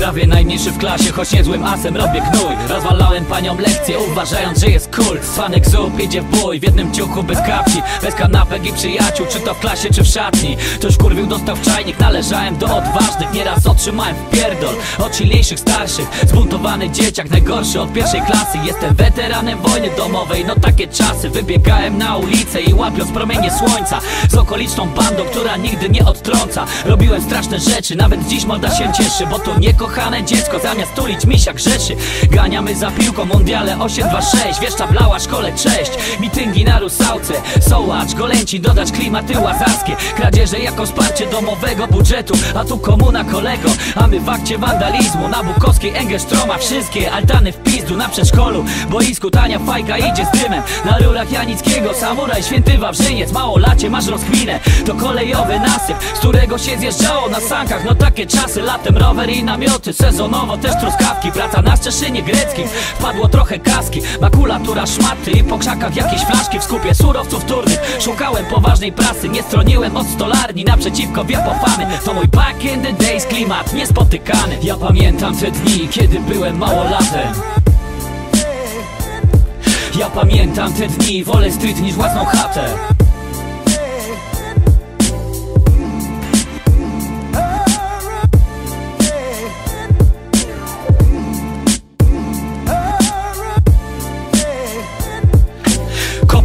Prawie najmniejszy w klasie, choć niezłym asem robię gnój. Rozwalałem panią lekcję, uważając, że jest cool. Swanek zup idzie w bój, w jednym ciuchu bez kapci Bez kanapek i przyjaciół, czy to w klasie, czy w szatni. Ktoś kurwił, dostał w czajnik, należałem do odważnych. Nieraz otrzymałem w pierdol od silniejszych starszych. Zbuntowany dzieciak, najgorszy od pierwszej klasy. Jestem weteranem wojny domowej, no takie czasy. Wybiegałem na ulicę i łapiąc promienie słońca Z okoliczną bandą, która nigdy nie odtrąca. Robiłem straszne rzeczy, nawet dziś morda się cieszy Bo to niekochane dziecko, zamiast tulić misia grzeszy. Ganiamy za piłką, mundiale 826 Wieszcza blała, szkole, cześć. Mityngi na Rusałce, sołacz, golęci Dodać klimaty łazarskie. Kradzieże jako wsparcie domowego budżetu A tu komuna kolego, a my w akcie wandalizmu Na Bukowskiej, Engelstroma, wszystkie altany w pizdu Na przedszkolu, boisku, tania fajka idzie z dymem. Na rurach Janickiego, samuraj, święty Wawrzyniec. Mało lacie, masz rozkminę, to kolejowy nasyp Z którego się zjeżdżało na sankach. No takie czasy, latem rower i Sezonowo też truskawki, praca na Szczeszynie Greckim Wpadło trochę kaski, makulatura szmaty I po krzakach jakieś flaszki. W skupie surowców turnych Szukałem poważnej prasy, nie stroniłem od stolarni Naprzeciwko wiepofamy, to mój back in the days klimat niespotykany. Ja pamiętam te dni, kiedy byłem małolatem. Ja pamiętam te dni, wolę street niż własną chatę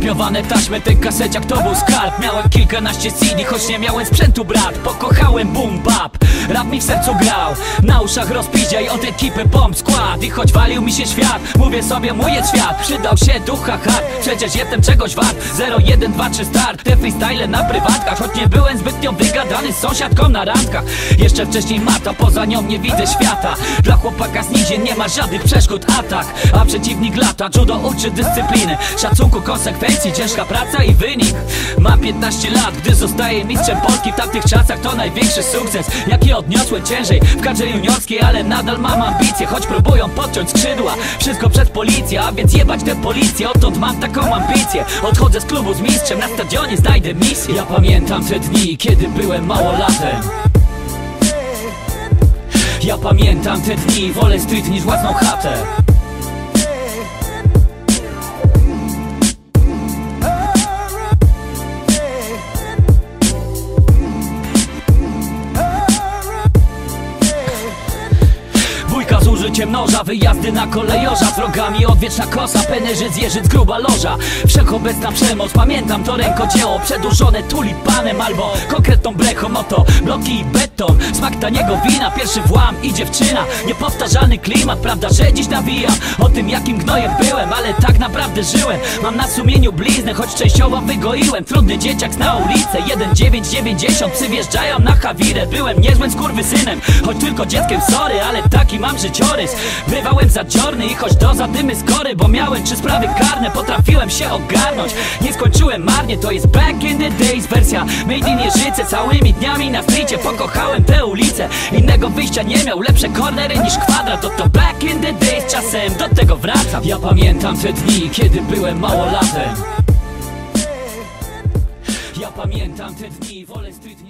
Kopiowane taśmy, ten kaseciak to był skarb Miałem kilkanaście CD, choć nie miałem sprzętu brat. Pokochałem boom bap, rap mi w sercu grał. Na uszach rozpiździaj od ekipy bomb skład I choć walił mi się świat, mówię sobie mój jest świat. Przydał się ducha hard, przecież jestem czegoś wart. 0, 1, 2, 3 start, te freestyle na prywatkach Choć nie byłem zbytnio wygadany z sąsiadką na randkach. Jeszcze wcześniej mata, poza nią nie widzę świata. Dla chłopaka z nigdzie nie ma żadnych przeszkód atak. A przeciwnik lata, judo uczy dyscypliny. Szacunku, konsekwencji, ciężka praca i wynik. Mam 15 lat, gdy zostaję mistrzem Polski W tamtych czasach. To największy sukces Jaki odniosłem ciężej w kadrze juniorskiej Ale nadal mam ambicje, choć próbują podciąć skrzydła. Wszystko przez policję, a więc jebać tę policję. Odtąd mam taką ambicję. Odchodzę z klubu z mistrzem, na stadionie znajdę misję. Ja pamiętam te dni, kiedy byłem małolatem. Ja pamiętam te dni, wolę street niż własną chatę użyciem noża, wyjazdy na kolejorza Z rogami odwieczna kosa, penerzyc, jeżyc, gruba loża. Wszechobecna przemoc, pamiętam to rękodzieło Przedłużone tulipanem albo konkretną brechą. Oto bloki i beton, smak taniego wina Pierwszy włam i dziewczyna, niepowtarzalny klimat Prawda, że dziś nawijam o tym jakim gnojem byłem Ale tak naprawdę żyłem, mam na sumieniu bliznę Choć częściowo wygoiłem, trudny dzieciak na ulicę 1990, psy na Hawirę. Byłem niezłym skurwysynem, choć tylko dzieckiem sorry Ale taki mam życiorys Bywałem zadziorny i choć do zadymy skory Bo miałem trzy sprawy karne, potrafiłem się ogarnąć. Nie skończyłem marnie, to jest back in the days Wersja. Made in Jeżyce, całymi dniami na stricie Pokochałem te ulice, innego wyjścia nie miał Lepsze kornery niż kwadrat, to to back in the days Czasem do tego wracam. Ja pamiętam te dni, kiedy byłem małolatem Ja pamiętam te dni, wolę street